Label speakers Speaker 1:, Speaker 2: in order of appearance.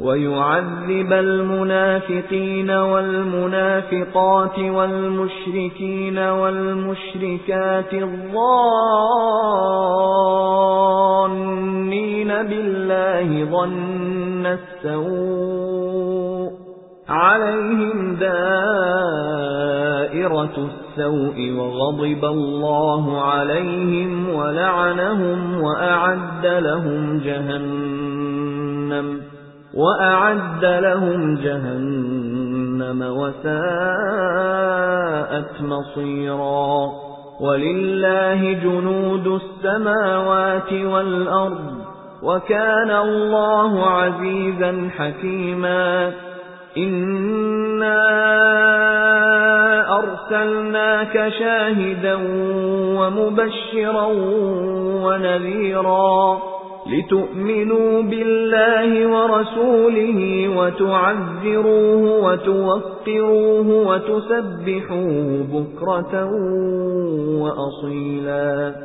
Speaker 1: وَيُعَذِّبَ الْمُنَافِقِينَ وَالْمُنَافِقَاتِ وَالْمُشْرِكِينَ وَالْمُشْرِكَاتِ الظَّانِّينَ بِاللَّهِ ظَنَّ السَّوْءِ عَلَيْهِمْ دَائِرَةُ السَّوْءِ وَغَضِبَ اللَّهُ عَلَيْهِمْ وَلَعَنَهُمْ وَأَعَدَّ لَهُمْ جَهَنَّمَ وَأَعَدَّ لَهُمْ جَهَنَّمَ وَسَاءَتْ مَصِيرًا وَلِلَّهِ جُنُودُ السَّمَاوَاتِ وَالْأَرْضِ وَكَانَ اللَّهُ عَزِيزًا حَكِيمًا إِنَّا أَرْسَلْنَاكَ شَاهِدًا وَمُبَشِّرًا وَنَذِيرًا لِتُؤْمِنُوا بِاللَّهِ وَرَسُولِهِ وَتُعَزِّرُوهُ وَتُوَقِّرُوهُ وَتُسَبِّحُوهُ بُكْرَةً وَأَصِيلًا.